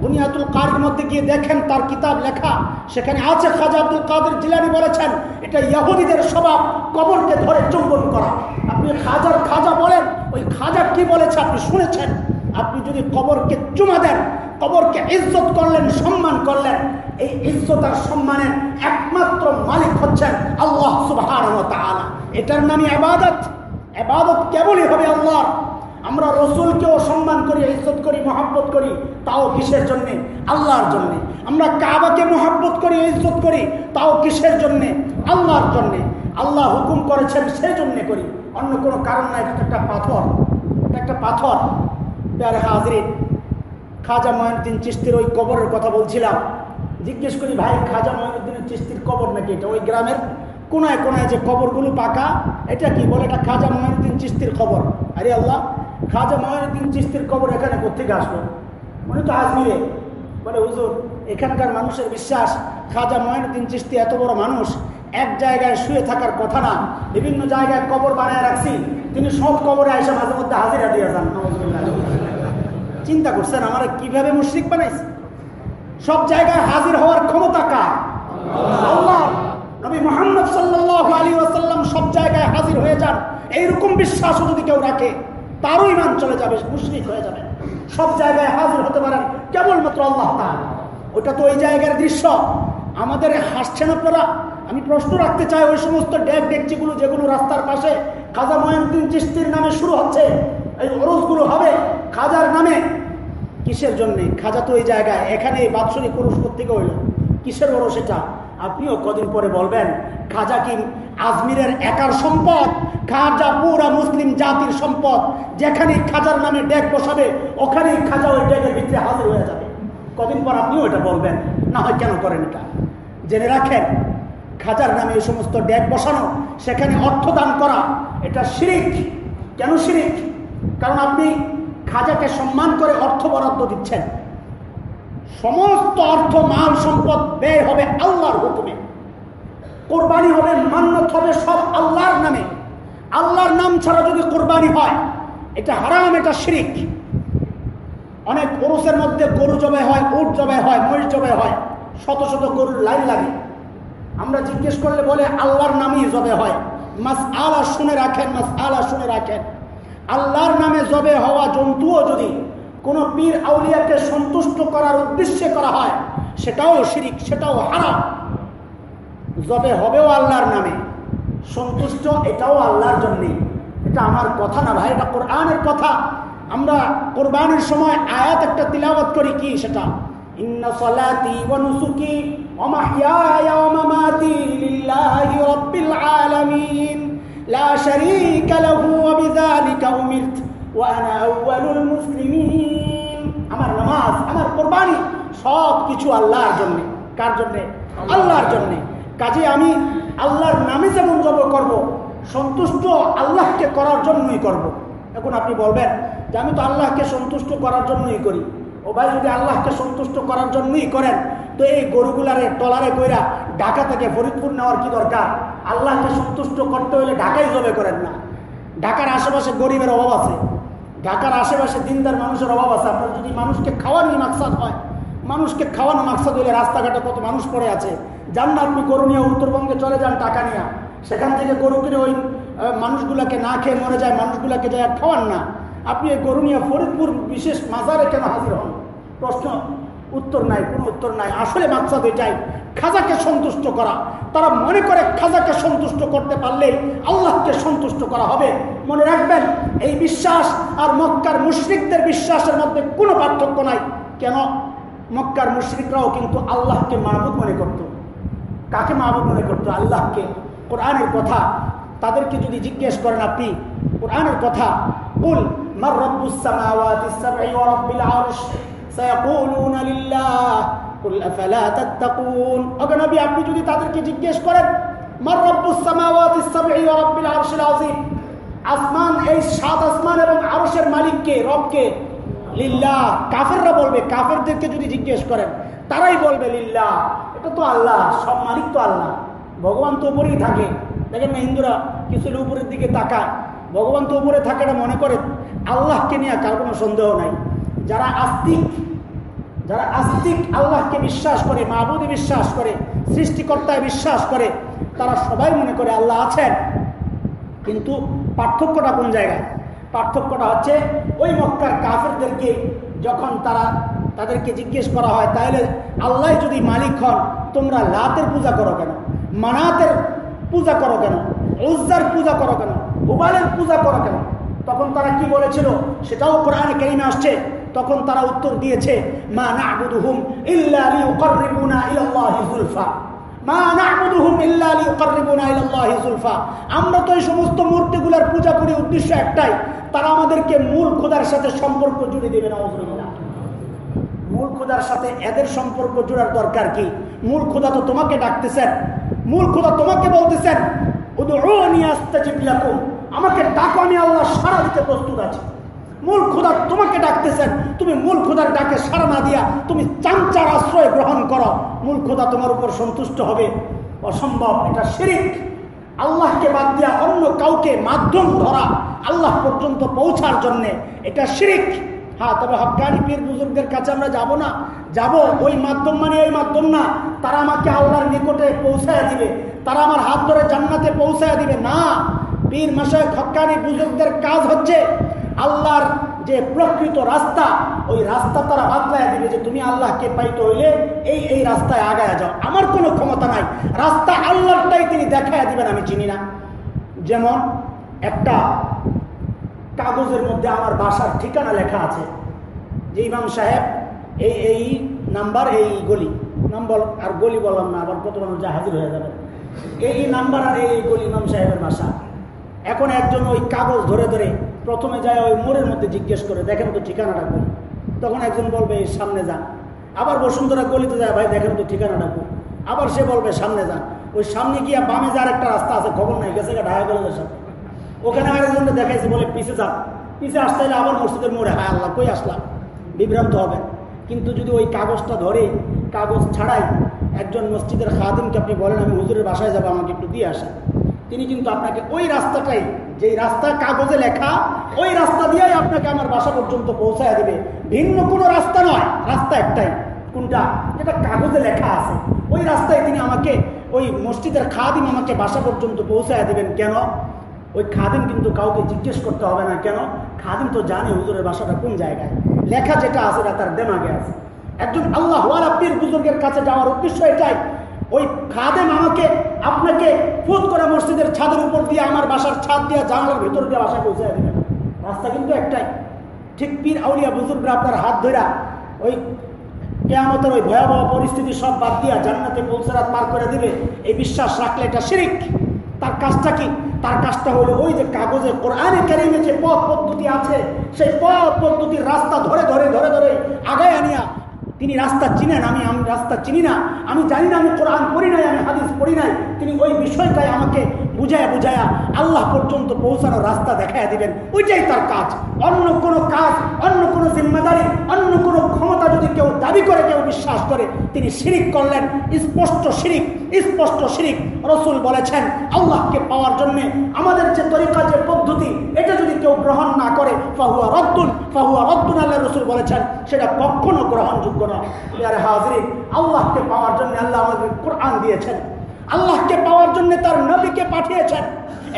বুনিয়াতুল কারের মধ্যে গিয়ে দেখেন তার কিতাব লেখা। সেখানে আছে খাজা আব্দুল কাদের জিলানি বলেছেন, এটা ইয়াহুদিদের স্বভাব, কবরকে ধরে চুম্বন করা। আপনি খাজার খাজা বলেন, ওই খাজা কি বলেছে আপনি শুনেছেন? আপনি যদি কবরকে চুমা দেন, কবরকে ইজ্জত করলেন, সম্মান করলেন, এই ইজ্জত আর সম্মানের একমাত্র মালিক হচ্ছেন আল্লাহ সুবাহ এটার নামই আবাদত আবাদত কেবলই হবে আল্লাহর। আমরা রসুলকেও সম্মান করি, ইজ্জত করি, মহাব্বত করি, তাও কিসের জন্যে? আল্লাহর জন্যে। আমরা কাবাকে মহাব্বত করি, ইজ্জত করি, তাও কিসের জন্যে? আল্লাহর জন্যে। আল্লাহ হুকুম করেছেন সেই জন্যে করি। অন্য কোনো কারণ নাই, এটা একটা পাথর। একটা পাথর। প্যারে হাজরিন খাজা ময়নুদ্দিন চিস্তির ওই কবরের কথা বলছিলাম। জিজ্ঞেস করি, ভাই, খাজা ময়নুদ্দিনের চিস্তির কবর নাকি এটা? ওই গ্রামের? কোনায় কোনায় যে কবরগুলো পাকা, এটা কি বলে? এটা খাজা ময়নুদ্দিন চিস্তির খবর আরে আল্লাহ খাজা ময়নুদ্দিন চিস্তির কবর এখানে কোথেকে আসলো? মনে তো আজমিরে। বলে, হুজুর, এখানকার মানুষের বিশ্বাস, খাজা ময়নুদ্দিন চিস্তি এত বড় মানুষ, এক জায়গায় শুয়ে থাকার কথা না, বিভিন্ন জায়গায় কবর বানায় রাখছি, তিনি সব কবরে এসে মাঝে মধ্যে হাজিরা দিয়ে যান। চিন্তা করছেন, আমার কীভাবে মুশ্রিক বানাইছে? সব জায়গায় হাজির হওয়ার ক্ষমতা কার? আল্লাহ, নবী মোহাম্মদ সাল্লাহ আলী ওয়াসাল্লাম সব জায়গায় হাজির হয়ে যান। এইরকম বিশ্বাসও যদি কেউ রাখে তারও ইমান চলে যাবে মুশরিক হয়ে যাবে। সব জায়গায় হাজির হতে পারেন কেবলমাত্র আল্লাহ তার ওটা তো ওই জায়গার দৃশ্য। আমাদের হাসছেন আপনারা? আমি প্রশ্ন রাখতে চাই, ওই সমস্ত ডেক ডেকচিগুলো যেগুলো রাস্তার পাশে খাজা ময়নুদ্দিন চিস্তির নামে শুরু হচ্ছে, এই ওরসগুলো হবে খাজার নামে। কিসের জন্যে? খাজা তো ওই জায়গায় এখানে এই বাৎসরিক ওরস থেকে হইল? কিসের ওরস এটা? আপনিও কদিন পরে বলবেন, খাজা কি আজমিরের একার সম্পদ, খাজা পুরা মুসলিম জাতির সম্পদ, যেখানেই খাজার নামে ডেক বসাবে, ওখানেই খাজা ওই ডেকের ভিতরে হাজির হয়ে যাবে। কদিন পর আপনিও এটা বলবেন, না হয় কেন করেন এটা? জেনে রাখেন, খাজার নামে এই সমস্ত ডেক বসানো, সেখানে অর্থ দান করা, এটা শিরিক। কেন শিরিক? কারণ আপনি খাজাকে সম্মান করে অর্থ বরাদ্দ দিচ্ছেন। সমস্ত অর্থ, মাল, সম্পদ ব্যয় হবে আল্লাহর হুকুমে। কোরবানি হবে মান্যত হবে সব আল্লাহর নামে। আল্লাহর নাম ছাড়া যদি কোরবানি হয়, এটা হারাম, এটা শিরিক। অনেক পুরুষের মধ্যে গরু জবে হয়, উট জবে হয়, মহিষ জবে হয়, শত শত গরুর লাইন লাগে। আমরা জিজ্ঞেস করলে বলে, আল্লাহর নামই জবে হয়। মাস আলা শুনে রাখেন মাস আলা শুনে রাখেন। আল্লাহর নামে জবে হওয়া জন্তুও যদি কোনো পীর আউলিয়াকে সন্তুষ্ট করার উদ্দেশ্যে করা হয়, সেটাও শিরিক, সেটাও হারাম। জবে হবেও আল্লাহর নামে। সন্তুষ্ট, এটাও আল্লাহর জন্যে। এটা আমার কথা না ভাই, এটা কোরআনের কথা। আমরা কোরবানের সময় আয়াত একটা তিলাওয়াত করি, কি সেটা? লা শারীকা লাহু ওয়া বিযালিকা উমিরতু। আমার নামাজ, আমার কোরবানি সব কিছু আল্লাহর জন্য। কার জন্য? আল্লাহর জন্য। কাজে আমি আল্লাহর নামে যেমন জব করব, সন্তুষ্ট আল্লাহকে করার জন্যই করব। এখন আপনি বলবেন যে আমি তো আল্লাহকে সন্তুষ্ট করার জন্যই করি। ও ভাই, যদি আল্লাহকে সন্তুষ্ট করার জন্যই করেন, তো এই গরুগুলারে, টলারে কইরা ঢাকা থেকে ফরিদপুর নেওয়ার কি দরকার? আল্লাহকে সন্তুষ্ট করতে হলে ঢাকাই জবে করেন না। ঢাকার আশেপাশে গরিবের অভাব আছে। ঢাকার আশেপাশে দিনদার মানুষের অভাব আছে। আপনার যদি মানুষকে খাওয়ানোর মাকসাদ হয়, মানুষকে খাওয়ানো মাকসাদ হলে রাস্তাঘাটে কত মানুষ পড়ে আছে। যান না আপনি গরু নিয়ে উত্তরবঙ্গে চলে যান টাকা নিয়ে। সেখান থেকে গরু কিনে ওই মানুষগুলাকে না খেয়ে মরে যায়, মানুষগুলাকে যায় খাওয়ান না। আপনি এই গরু নিয়ে ফরিদপুর বিশেষ মাজারে কেন হাজির হন? প্রশ্ন। উত্তর নাই, কোনো উত্তর নাই। আসলে মাকসাদ এটাই, খাজাকে সন্তুষ্ট করা। তারা মনে করে খাজাকে সন্তুষ্ট করতে পারলে আল্লাহকে সন্তুষ্ট করা হবে। মনে রাখবেন, এই বিশ্বাস আর মক্কার মুশ্রিকদের বিশ্বাসের মধ্যে কোনো পার্থক্য নাই। কেন? মক্কার মুশ্রিকরাও কিন্তু আল্লাহকে মাহবুদ মনে করত। কাকে মাহবুদ মনে করতো? আল্লাহকে। কোরআনের কথা। তাদেরকে যদি জিজ্ঞেস করেন আপনি, কোরআনের কথা বল মার রব্বুস সামাওয়াতি সাবঈ ওয়া রাব্বিল আরশ? সায়াকুলুনা লিল্লাহ, কুল আফালা তাত্তাকুন। ওগো নবী, আপনি যদি তাদেরকে জিজ্ঞেস করেন, মার রব্বুস সামাওয়াতি সাবঈ ওয়া রাব্বিল আরশিল আযীম, আসমান এই সাত আসমান এবং আরশের মালিককে, রবকে, লিল্লাহ, কাফেররা বলবে, কাফেরদেরকে যদি জিজ্ঞেস করেন, তারাই বলবে, লিল্লাহ, এটা তো আল্লাহ, সব মালিক তো আল্লাহ। ভগবান তো উপরেই থাকে। দেখেন না হিন্দুরা কিছুর উপরের দিকে তাকায়। ভগবান তো উপরে থাকে এটা মনে করে আল্লাহকে নিয়ে কার কোনো সন্দেহ নাই। যারা আস্তিক যারা আস্তিক আল্লাহকে বিশ্বাস করে, মাহবুদে বিশ্বাস করে, সৃষ্টিকর্তায় বিশ্বাস করে, তারা সবাই মনে করে আল্লাহ আছেন। কিন্তু পার্থক্যটা কোন জায়গায়? পার্থক্যটা হচ্ছে ওই মক্কার কাফেরদেরকে যখন তারা তাদেরকে জিজ্ঞেস করা হয়, তাহলে আল্লাহ যদি মালিক হন, তোমরা লাতের পূজা করো কেন? মানাতের পূজা করো কেন? উজ্জার পূজা করো কেন? হুবালের পূজা করো কেন? তখন তারা কি বলেছিল? সেটাও কোরআনে কেরিমে আসছে। তখন তারা উত্তর দিয়েছে, মা না'বুদুহুম ইল্লা লিয়ুকাররিবুনা ইলাল্লাহি যুলফা আমরা তো এই সমস্ত মূর্তিগুলার পূজা করি, উদ্দেশ্য একটাই, তারা আমাদেরকে মূল খোদার সাথে সম্পর্ক জুড়ে দেবে না মূল খোদার সাথে এদের সম্পর্ক জোড়ার দরকার কি? মূল খোদা তো তোমাকে ডাকতেছেন। মূল খোদা তোমাকে বলতেছেন আমাকে ডাকো, আমি আল্লাহ সারা দিতে প্রস্তুত আছি। মূল খোদা তোমাকে ডাকতেছেন। তুমি মূল খোদার ডাকে সারা না দিয়া তুমি চামচার আশ্রয় গ্রহণ করো। মূল খোদা তোমার উপর সন্তুষ্ট হবে। অসম্ভব, এটা শিরিক। আল্লাহকে বাদ দিয়া অন্য কাউকে মাধ্যম ধরা আল্লাহ পর্যন্ত পৌঁছার জন্যে এটা শিরিক। হ্যাঁ তবে হকানি পীর বুজুর্গের কাছে আমরা যাব না। যাব ওই মাধ্যম মানে ওই মাধ্যম না। তারা আমাকে আল্লাহর নিকটে পৌঁছায় দিবে। তারা আমার হাত ধরে জান্নাতে পৌঁছায় দিবে। না, পীর মাসায় হকানি বুজুর্গদের কাজ হচ্ছে আল্লাহর যে প্রকৃত রাস্তা, ওই রাস্তা তারা বাতলায় দিবে যে তুমি আল্লাহকে পাইতে হইলে এই এই রাস্তায় আগায় যাও। আমার কোনো ক্ষমতা নাই। রাস্তা আল্লাহটাই তিনি দেখায় দিবেন, আমি চিনি না। যেমন একটা কাগজের মধ্যে আমার বাসার ঠিকানা লেখা আছে যে ইমাম সাহেব, এই এই নাম্বার, এই গলি, নাম্বার আর গলি বললাম না, আবার কত মানুষ যা হাজির হয়ে যাবে। এই নাম্বার আর এই গলি ইমাম সাহেবের বাসা। এখন একজন ওই কাগজ ধরে ধরে প্রথমে যায় ওই মোড়ের মধ্যে জিজ্ঞেস করে, দেখেন তো ঠিকানাটা কই? তখন একজন বলবে, সামনে যান। আবার বসুন্ধরা গলিতে যায়, ভাই, দেখেন তো ঠিকানাটা কই? আবার সে বলবে, সামনে যান। ওই সামনে গিয়ে বামে যার একটা রাস্তা আছে, খবর নাই, গেছে ঢাকা কলেজের সাথে ওখানে আরেকজনকে দেখাইছে, বলে, পিছে যান। পিছে আসতে হলে আবার মসজিদের মোড়ে, হায় আল্লাহ, কই আসলাম? বিভ্রান্ত হবে কিন্তু যদি ওই কাগজটা ধরে, কাগজ ছাড়াই একজন মসজিদের খাদিমকে আপনি বলেন, আমি হুজুরের বাসায় যাব, আমাকে একটু দিয়ে আসেন। তিনি কিন্তু আপনাকে ওই রাস্তাটাই, যেই রাস্তা কাগজে লেখা, ওই রাস্তা দিয়েই আপনাকে আমার বাসা পর্যন্ত পৌঁছায় দেবে। ভিন্ন কোনো রাস্তা নয়, রাস্তা একটাই। কোনটা? যেটা কাগজে লেখা আছে। ওই রাস্তায় তিনি আমাকে, ওই মসজিদের খাদিম আমাকে বাসা পর্যন্ত পৌঁছায় দেবেন কেন? ওই খাদিম কিন্তু কাউকে জিজ্ঞেস করতে হবে না কেন? খাদিম তো জানে হুজুরের বাসাটা কোন জায়গায়। লেখা যেটা আছে তার দেমাগে আছে। একজন আল্লাহ পীর বুজুর্গের কাছে যাওয়ার উদ্দেশ্য এটাই ওই খাদেম আমাকে, আপনাকে ফুট করে মসজিদের ছাদের উপর দিয়ে, আমার বাসার ছাদ দিয়ে, জানলার ভিতর দিয়ে বাসা পৌঁছে দেবেন রাস্তা কিন্তু একটাই। ঠিক পীর আউলিয়া বুজুর্গরা আপনার হাত ধরা ওই কেয়ামতের ওই ভয়াবহ পরিস্থিতি সব বাদ দিয়া জান্নাতে পৌঁছারাত পার করে দিবে। এই বিশ্বাস রাখলে এটা শিরিক। তার কাজটা কি? তার কাজটা হলো ওই যে কাগজে, কোরআনে কেরিমে যে পথ পদ্ধতি আছে, সেই পথ পদ্ধতির রাস্তা ধরে ধরে ধরে ধরে আগায় আনিয়া তিনি রাস্তা চিনেন, আমি আমি রাস্তা চিনি না। আমি জানি না, আমি কোরআন পড়ি নাই, আমি হাদিস পড়ি নাই। তিনি ওই বিষয়টাই আমাকে বুঝায়া বুঝায়া আল্লাহ পর্যন্ত পৌঁছানোর রাস্তা দেখায় দিবেন। ওইটাই তার কাজ। অন্য কোনো কাজ, অন্য কোনো জিম্মাদারি, অন্য কোনো ক্ষমতা যদি কেউ দাবি করে, কেউ বিশ্বাস করে, তিনি শিরিক করলেন। স্পষ্ট শিরিক স্পষ্ট শিরিক। রসুল বলেছেন, আল্লাহকে পাওয়ার জন্য আমাদের যে তরিকা, যে পদ্ধতি, এটা যদি কেউ গ্রহণ না করে, ফাহুয়া রদ্দুন ফাহুয়া রদ্দুন আল্লাহ রসুল বলেছেন, সেটা কখনো গ্রহণযোগ্য নয়। হাজরিন, আল্লাহকে পাওয়ার জন্য আল্লাহ আমাদের কোরআন দিয়েছেন। আল্লাহকে পাওয়ার জন্য তার নবীকে পাঠিয়েছেন।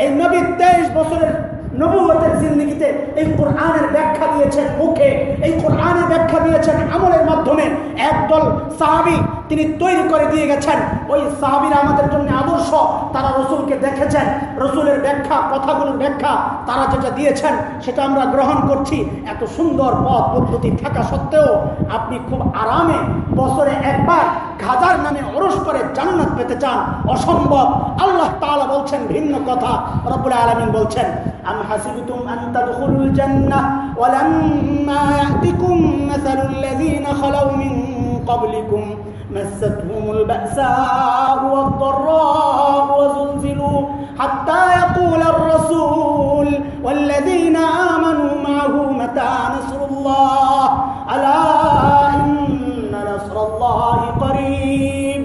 এই নবী তেইশ বছরের নবুয়তের জিন্দগিতে এই কোরআনের ব্যাখ্যা দিয়েছেন মুখে। এই কোরআনের ব্যাখ্যা দিয়েছেন আমলের মাধ্যমে। একদল সাহাবি তিনি তৈরি করে দিয়ে গেছেন। ওই সাহাবিরা আমাদের জন্য আদর্শ। তারা রসুলকে দেখেছেন। রসুলের ব্যাখ্যা, কথাগুলোর ব্যাখ্যা তারা যেটা দিয়েছেন, সেটা আমরা গ্রহণ করছি। এত সুন্দর পথ, পদ্ধতি থাকা সত্ত্বেও আপনি খুব আরামে বছরে একবার খাজার নামে অরস করে জান্নাত পেতে চান। অসম্ভব। আল্লাহ তাআলা বলছেন ভিন্ন কথা। রব্বুল আলামিন বলছেন, আম হাসিবতুম আন مستهم البأساء والضراء وزلزلوا حتى يقول الرسول والذين آمنوا معه متى نصر الله ألا إن نصر الله قريب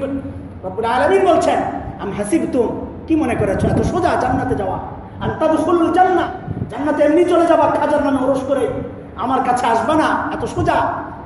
رب العالمين বলছেন আম হাসিবতুম কি মনে করেছো এত সোজা জান্নাতে যাওয়া আন্তাদুল জান্নাত জান্নাতে এমনি চলে যাবা খাজার নামে ওরস করে আমার কাছে আসবা না এত সোজা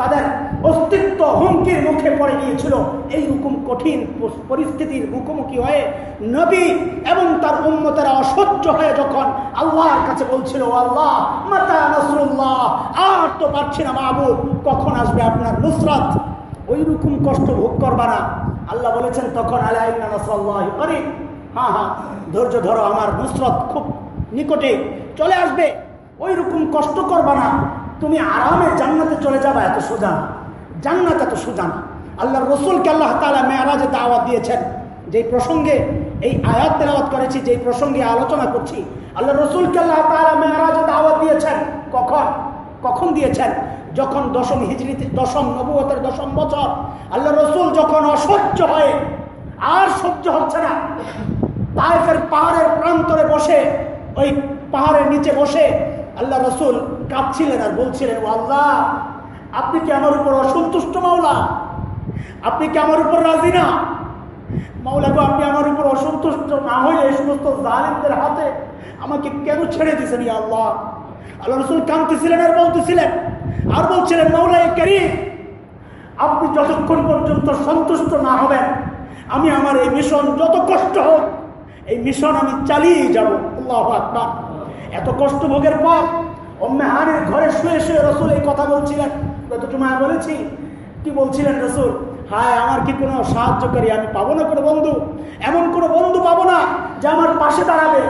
তাদের অস্তিত্ব হুমকির মুখে পড়ে গিয়েছিল। এইরকম কঠিন পরিস্থিতির মুখোমুখি হয়ে নবী এবং তার উন্মতেরা অসহ্য হয়ে যখন আল্লাহর কাছে বলছিল, আল্লাহ, মাতা নসরুল্লাহ, আর তো পারছি না মাহবুদ কখন আসবে আপনার নুসরত? ওই রকম কষ্ট ভোগ করবা না। আল্লাহ বলেছেন, তখন আলাই হ্যাঁ হ্যাঁ ধৈর্য ধরো, আমার নুসরত খুব নিকটে চলে আসবে। ওই রকম কষ্ট করবা না। তুমি আরামে জান্নাতে চলে যাবা, এত সোজা। না জান্নাত এত সোজা আল্লাহ রসুলকে আল্লাহ তালা মেয়ারাজে দাওয়াত দিয়েছেন। যেই প্রসঙ্গে, এই আয়াত তেলাওয়াত করেছি, যেই প্রসঙ্গে আলোচনা করছি, আল্লাহ রসুলকে আল্লাহ তালা মেয়ারাজে দাওয়াত দিয়েছেন। কখন? কখন দিয়েছেন? যখন দশম হিজড়িতে দশম নবুয়তের দশম বছর। আল্লাহ রসুল যখন অসহ্য হয়ে, আর সহ্য হচ্ছে না তাইফের পাহাড়ের প্রান্তরে বসে, ওই পাহাড়ের নিচে বসে আল্লাহ রসুল কাঁদছিলেন আর বলছিলেন, ও আল্লাহ, আপনি কি আমার উপর অসন্তুষ্ট মাওলা? আপনি কি আমার উপর রাজি না? মাওলা গো, আপনি আমার উপর অসন্তুষ্ট না হয়ে এই সমস্ত জালিমদের হাতে আমাকে কেন ছেড়ে দিয়েছেন ইয়া আল্লাহ? আল্লাহ রসুল কাঁদতেছিলেন আর বলতেছিলেন, আর বলছিলেন, মাওলা এ করিম, আপনি যতক্ষণ পর্যন্ত সন্তুষ্ট না হবেন, আমি আমার এই মিশন যত কষ্ট হোক, এই মিশন আমি চালিয়ে যাব। আল্লাহ আকবার। এত কষ্ট ভোগের পর অম্মেহানের ঘরে শুয়ে শুয়ে রসুল এই কথা বলছিলেন। গত জুমায় বলেছি, কি বলছিলেন রসুল? হায়, আমার কি কোনো সাহায্যকারী আমি পাবো না কোনো বন্ধু? এমন কোনো বন্ধু পাবো না যে আমার পাশে দাঁড়াবে।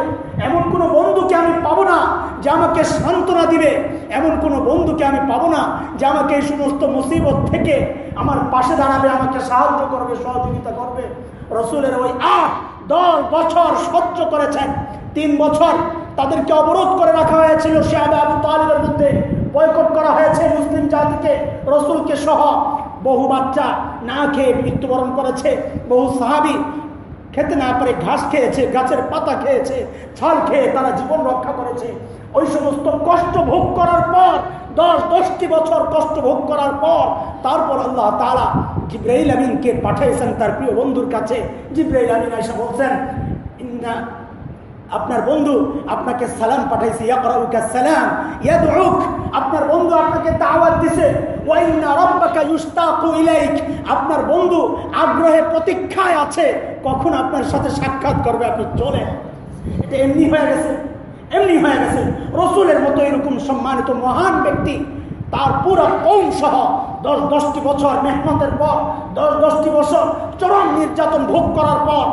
এমন কোনো বন্ধুকে আমি পাবো না যে আমাকে সান্ত্বনা দিবে। এমন কোনো বন্ধুকে আমি পাবো না যে আমাকে এই সমস্ত মুসিবত থেকে আমার পাশে দাঁড়াবে, আমাকে সাহায্য করবে, সহযোগিতা করবে। রসুলের ওই আট দশ বছর সহ্য করেছেন। তিন বছর তাদেরকে অবরোধ করে রাখা হয়েছিল সে আবু তালিবের মধ্যে বয়কট করা হয়েছে মুসলিম জাতিকে, রসুলকে সহ বহু বাচ্চা না খেয়ে মৃত্যুবরণ করেছে, বহু সাহাবি খেতে না পারে ঘাস খেয়েছে, গাছের পাতা খেয়েছে, ছাল খেয়ে তারা জীবন রক্ষা করেছে। ওই সমস্ত কষ্ট ভোগ করার পর, দশ দশটি বছর কষ্ট ভোগ করার পর, তারপর আল্লাহ তালা জিব্রাইল আমিনকে পাঠিয়েছেন তার প্রিয় বন্ধুর কাছে। জিব্রাইল আমিন এসে বলছেন আপনার বন্ধু আপনাকে সালাম পাঠাইছে সালাম, ইয়াদউক, আপনার বন্ধু আপনাকে দাওয়াত দিছে আপনার বন্ধু আগ্রহে প্রতীক্ষায় আছে, কখন আপনার সাথে সাক্ষাৎ করবে আপনি চলে। এটা এমনি হয়ে গেছে, এমনি হয়ে গেছে। রসুলের মতো এরকম সম্মানিত মহান ব্যক্তি, তার পুরো কৌম সহ দশ দশটি বছর মেহনতের পর, দশ দশটি বছর চরম নির্যাতন ভোগ করার পর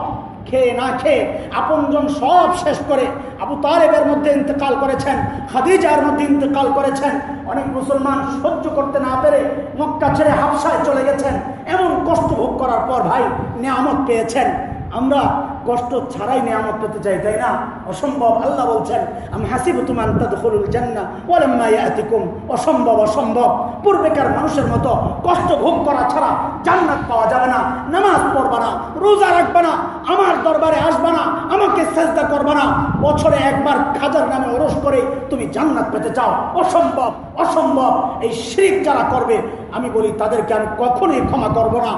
খেয়ে না খেয়ে আপনজন সব শেষ করে আবু তারেবের মধ্যে ইন্তেকাল করেছেন, খাদিজার মধ্যে ইন্তেকাল করেছেন। অনেক মুসলমান সহ্য করতে না পেরে মক্কা ছেড়ে হাফসায় চলে গেছেন। এমন কষ্ট ভোগ করার পর ভাই নিয়ামত পেয়েছেন। আমরা কষ্ট ছাড়াই নিয়ামত পেতে চাই, তাই না? অসম্ভব, আল্লাহ বলছেন, আমি হাসিব তুমান তাদখুলুল জান্নাহ ওয়ালাম্মা ইয়াতিকুম। অসম্ভব অসম্ভব। পূর্বেকার মানুষের মতো কষ্ট ভোগ করা ছাড়া জান্নাত পাওয়া যাবে না, নামাজ পড়বা না, রোজা রাখবা না, আমার দরবারে আসবা না, আমাকে চেষ্টা করবা না। বছরে একবার খাজার নামে ওরস করে তুমি জান্নাত পেতে চাও। অসম্ভব অসম্ভব। এই শিরিক যারা করবে আমি বলি, তাদেরকে আমি কখনোই ক্ষমা করব না।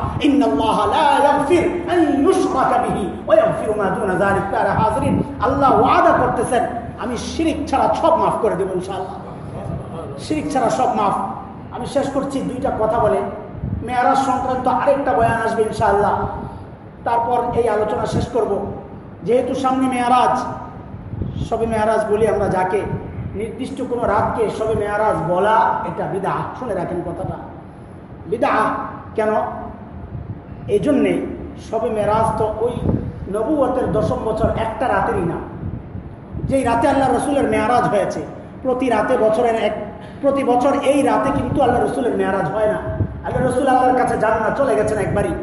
আল্লাহ ওয়াদা করতেছেন, আমি শিরিক ছাড়া সব মাফ করে দেবো ইনশাআল্লাহ। শিরিক ছাড়া সব মাফ। আমি শেষ করছি, দুইটা কথা বলে। মেয়ারাজ সংক্রান্ত আরেকটা বয়ান আসবে ইনশাআল্লাহ। তারপর এই আলোচনা শেষ করব। যেহেতু সামনে মেয়ারাজ, সবে মেয়ারাজ বলি আমরা যাকে। নির্দিষ্ট কোনো রাতকে সবে মেয়ারাজ বলা, এটা বিদা শুনে রাখেন কথাটা। বিদা কেন? এই জন্যে সবে মেরাজ তো ওই নবুয়তের দশম বছর একটা রাতেরই না। যেই রাতে আল্লাহ রসুলের মেয়ারাজ হয়েছে, প্রতি রাতে বছরের এক প্রতি বছর এই রাতে কিন্তু আল্লাহ রসুলের মেয়ারাজ হয় না। আল্লাহ রসুল আল্লাহর কাছে যান না, চলে গেছেন একবারই।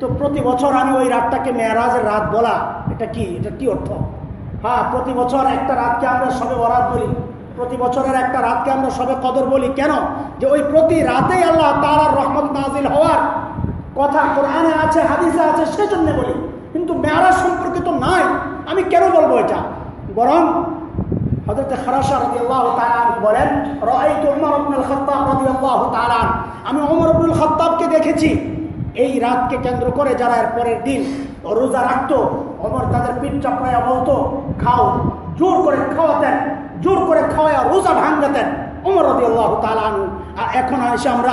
তো প্রতি বছর আমি ওই রাতটাকে মেয়ারাজের রাত বলা, এটা কি? এটা কি অর্থ? হ্যাঁ প্রতি বছর একটা রাতকে আমরা সবে বরাত বলি। প্রতি বছরের একটা রাতকে আমরা সবে কদর বলি। কেন? যে ওই প্রতি রাতেই আল্লাহ তার রহমত নাজিল হওয়ার কথা কোরআনে আছে, হাদিসে আছে, সেজন্য বলি। কিন্তু মেয়ারাজ সম্পর্কে তো নাই। আমি কেন বলব এটা? বরং হজরত খারাসা রদি আল্লাহ বলেন আমি ওমর ইবনুল খাত্তাবকে দেখেছি। এই রাতকে কেন্দ্র করে যারা এর পরের দিন রোজা রাখতো অমর তাদের পিঠ চাপড়াইয়া বলতো, খাও, জোর করে খাওয়াতেন। জোর করে খাওয়াইয়া রোজা ভাঙ্গাতেন। অমর রদি আল্লাহ তালানু আর এখন এসে আমরা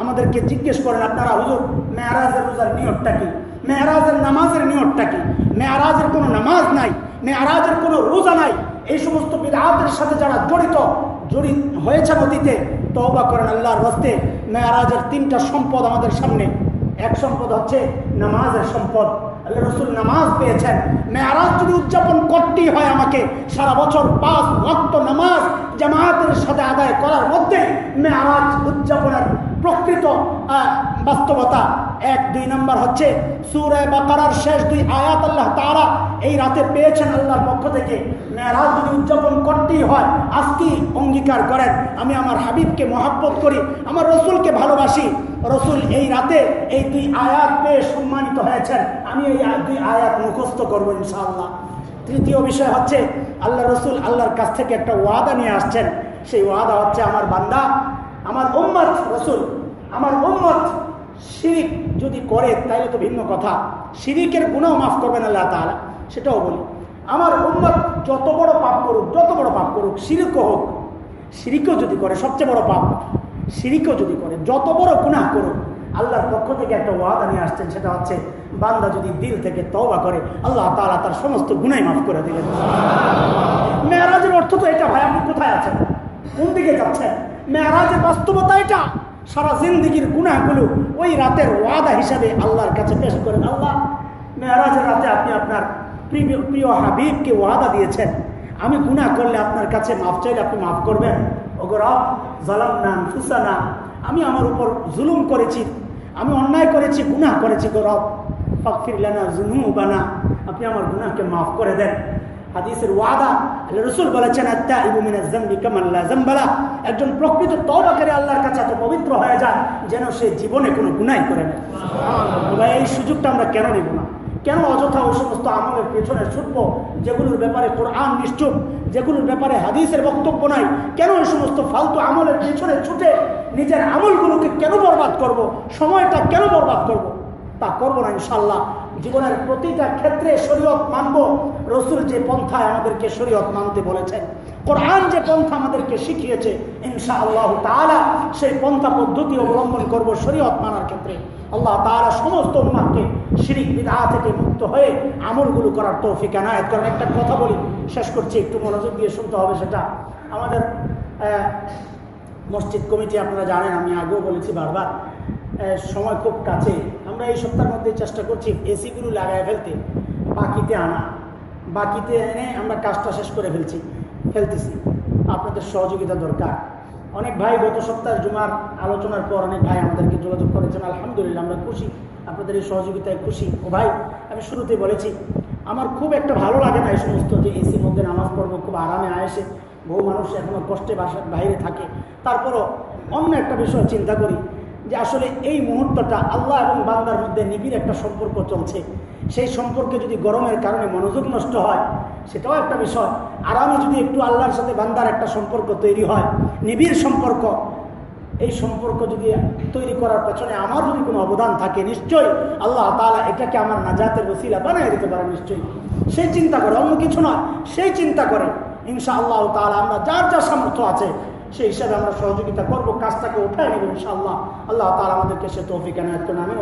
আমাদেরকে জিজ্ঞেস করেন, আপনারা হুজুর, মেয়ারাজের রোজার নিয়তটা কি? মেয়ারাজের নামাজের নিয়তটা কি? মেয়ারাজের কোনো নামাজ নাই, মেয়ারাজের কোনো রোজা নাই। এই সমস্ত বিদাতের সাথে যারা জড়িত জড়িত হয়েছে নদীতে তওবা করেন আল্লাহর রস্তে। মেয়ারাজের তিনটা সম্পদ আমাদের সামনে। এক সম্পদ হচ্ছে নামাজের সম্পদ। রসুল নামাজ পেয়েছেন। মেয়ারাজ যদি উদযাপন করতেই হয় আমাকে, সারা বছর পাঁচ ভক্ত নামাজ জামায়াতের সাথে আদায় করার মধ্যে মেয়ারাজ উদযাপনের প্রকৃত বাস্তবতা। এক, দুই নম্বর হচ্ছে সুরায় বাকারার শেষ দুই আয়াত আল্লাহ তারা এই রাতে পেয়েছেন আল্লাহর পক্ষ থেকে। মেয়ারাজ যদি উদযাপন করতেই হয়, আজকেই অঙ্গীকার করেন। আমি আমার হাবিবকে মহাব্বত করি, আমার রসুলকে ভালোবাসি। রসুল এই রাতে এই দুই আয়াত পেয়ে সম্মানিত হয়েছেন। আমি এই দুই আয়াত মুখস্থ করব ইনশাআল্লাহ। তৃতীয় বিষয় হচ্ছে, আল্লাহ রসুল আল্লাহর কাছ থেকে একটা ওয়াদা নিয়ে আসছেন। সেই ওয়াদা হচ্ছে, আমার বান্দা আমার উম্মত রসুল, আমার উম্মত শিরিক যদি করে তাহলে তো ভিন্ন কথা। শিরিকের গুণাও মাফ করবেন আল্লাহ তাহলে সেটাও বলি। আমার উম্মত যত বড় পাপ করুক, যত বড় পাপ করুক, শিরিকও হোক, শিরিকও যদি করে, সবচেয়ে বড় পাপ, শিরিকও যদি করে, যত বড় গুণাহ করুক, আল্লাহর পক্ষ থেকে একটা ওয়াদা নিয়ে আসছেন, সেটা হচ্ছে বান্দা যদি দিল থেকে তওবা করে, আল্লাহ তালা তার সমস্ত গুণাই মাফ করে দিলেন মেয়ারাজের অর্থ তো এটা, ভাই, আপনি কোথায় আছেন? কোন দিকে যাচ্ছেন? মেয়ারাজের বাস্তবতা এটা। সারা জিন্দিগির গুণাগুলো ওই রাতের ওয়াদা হিসাবে আল্লাহর কাছে পেশ করেন। আল্লাহ, মেয়ারাজের রাতে আপনি আপনার প্রিয় প্রিয় হাবিবকে ওয়াদা দিয়েছেন। আমি গুণা করলে আপনার কাছে মাফ চাইলে আপনি মাফ করবেন। ওগরব জালাম না ফুসানা আমি আমার উপর জুলুম করেছি। আমি অন্যায় করেছি, গুনাহ করেছি গৌরব ফিরলানা জুনু বানা আপনি আমার গুনাহকে মাফ করে দেন। হাদিসের ওয়াদা রসুল বলেছেন আত্মা ইবুমিনা জাম্বি কামাল্লা জাম্বালা একজন প্রকৃত তওবাকারী আল্লাহর কাছে এত পবিত্র হয়ে যায় যেন সে জীবনে কোনো গুনাই করে না। এই সুযোগটা আমরা কেন নেব না? কেন অযথা ওই সমস্ত আমলের পেছনে ছুটব? যেগুলোর ব্যাপারে কোরআন নিশ্চুপ যেগুলোর ব্যাপারে হাদিসের বক্তব্য নাই, কেন ওই সমস্ত ফালতু আমলের পেছনে ছুটে নিজের আমলগুলোকে কেন বরবাদ করব। সময়টা কেন বরবাদ করব। তা করব না ইনশাল্লাহ জীবনের প্রতিটা ক্ষেত্রে শরীয়ত মানব। রসুল যে পন্থায় আমাদেরকে শরীয়ত মানতে বলেছেন, কোরআন যে পন্থা আমাদেরকে শিখিয়েছে ইনশা আল্লাহ তালা সেই পন্থা পদ্ধতি অবলম্বন করব শরীয়ত মানার ক্ষেত্রে। আল্লাহ তালা সমস্ত উন্মাদকে শিরিক বিদা থেকে মুক্ত হয়ে আমলগুলো করার তৌফিক এনায়ত করেন। একটা কথা বলি, শেষ করছি, একটু মনোযোগ দিয়ে শুনতে হবে সেটা। আমাদের মসজিদ কমিটি আপনারা জানেন, আমি আগেও বলেছি বারবার সময় খুব কাছে আমরা এই সপ্তাহের মধ্যে চেষ্টা করছি এসিগুলো লাগায় ফেলতে। বাকিতে আনা। বাকিতে এনে আমরা কাজটা শেষ করে ফেলছি, ফেলতেছি। আপনাদের সহযোগিতা দরকার। অনেক ভাই গত সপ্তাহের জুমার আলোচনার পর অনেক ভাই আমাদেরকে যোগাযোগ করেছেন, আলহামদুলিল্লাহ আমরা খুশি। আপনাদের এই সহযোগিতায় খুশি। ও ভাই, আমি শুরুতে বলেছি, আমার খুব একটা ভালো লাগে না এই সমস্ত যে এসির মধ্যে নামাজ পড়ব, খুব আরামে আয়েসে। বহু মানুষ এখনও কষ্টে বাসা বাইরে থাকে। তারপরও অন্য একটা বিষয় চিন্তা করি। যে আসলে এই মুহূর্তটা আল্লাহ এবং বান্দার মধ্যে নিবিড় একটা সম্পর্ক চলছে। সেই সম্পর্কে যদি গরমের কারণে মনোযোগ নষ্ট হয়, সেটাও একটা বিষয়। আরামে যদি একটু আল্লাহর সাথে বান্দার একটা সম্পর্ক তৈরি হয়, নিবিড় সম্পর্ক, এই সম্পর্ক যদি তৈরি করার পেছনে আমার যদি কোনো অবদান থাকে, নিশ্চয়ই আল্লাহ তালা এটাকে আমার নাজাতের বসিলা বানিয়ে দিতে পারে নিশ্চয়ই। সেই চিন্তা করে, অন্য কিছু নয়, সেই চিন্তা করে ইনশা আল্লাহ তালা আমরা যার যা সামর্থ্য আছে সেই হিসাবে আমরা সহযোগিতা করব, কাজটাকে উঠায় নেব ইনশাআল্লাহ। আল্লাহ তালা আমাদেরকে সে তৌফিক এনায়ত করে আমি